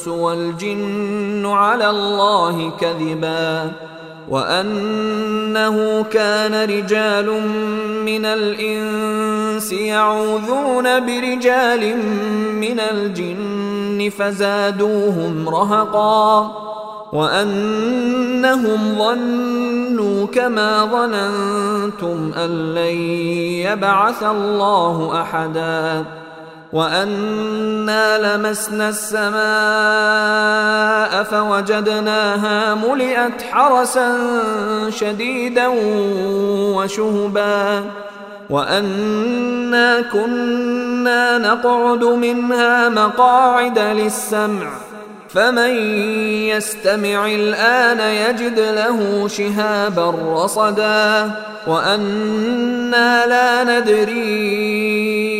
الانس والجن على الله كذبا وأنه كان رجال من الإنس يعوذون برجال من الجن فزادوهم رهقا وأنهم ظنوا كما ظننتم أن لن يبعث الله أحدا وانا لمسنا السماء فوجدناها ملئت حرسا شديدا وشهبا وانا كنا نقعد منها مقاعد للسمع فمن يستمع الان يجد له شهابا رصدا وأنا لا ندري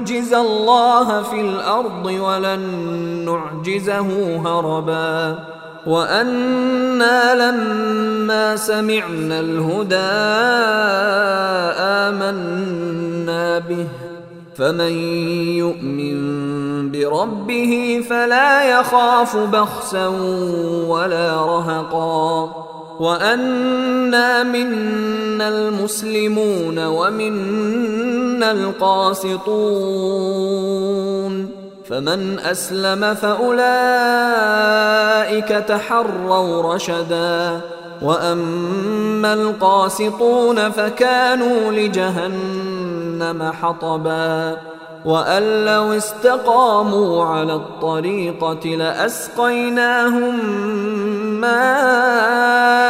نعجز الله في الأرض ولن نعجزه هربا وأنا لما سمعنا الهدى آمنا به. فمن يؤمن بربه فلا يخاف بخسا ولا رهقا. وانا منا المسلمون ومنا القاسطون فمن اسلم فاولئك تحروا رشدا واما القاسطون فكانوا لجهنم حطبا وان لو استقاموا على الطريقة لاسقيناهم ماء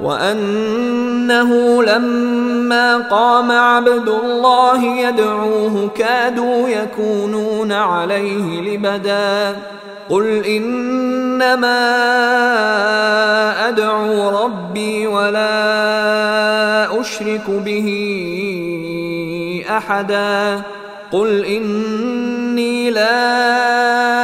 وأنه لما قام عبد الله يدعوه كادوا يكونون عليه لبدا. قل إنما أدعو ربي ولا أشرك به أحدا. قل إني لا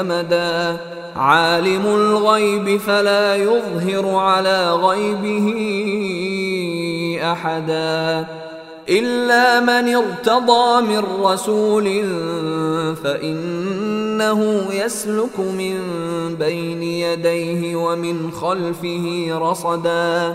أمدا. عالم الغيب فلا يظهر على غيبه أحدا. إلا من ارتضى من رسول فإنه يسلك من بين يديه ومن خلفه رصدا.